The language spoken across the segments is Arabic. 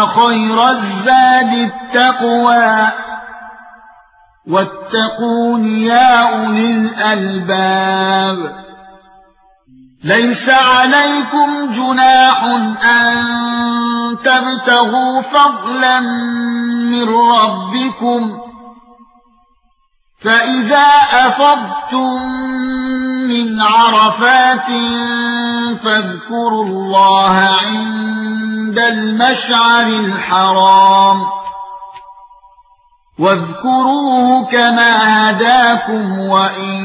خير الزاد التقوى. واتقون يا أولي الألباب. ليس عليكم جناح أن تبتغوا فضلا من ربكم. فإذا أفضتم من عرفات فاذكروا الله عند المشعر الحرام. واذكروه كما هداكم وإن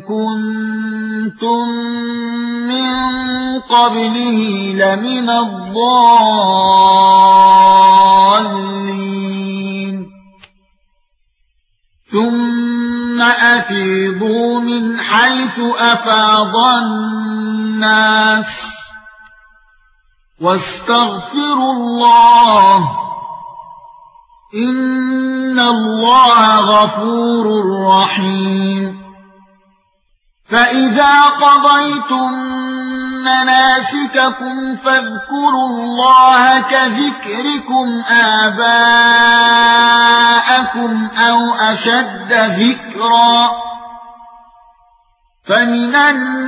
كنتم من قبله لمن الضالين. ثم أفيضوا من حيث أفاض الناس واستغفروا الله إن الله غفور رحيم. فإذا قضيتم مناسككم فاذكروا الله كذكركم آباءكم أو أشد ذكرا. فمن الناس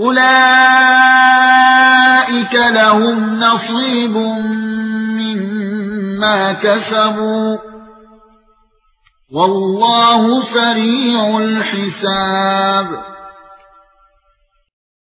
أولئك لهم نصيب مما كسبوا والله سريع الحساب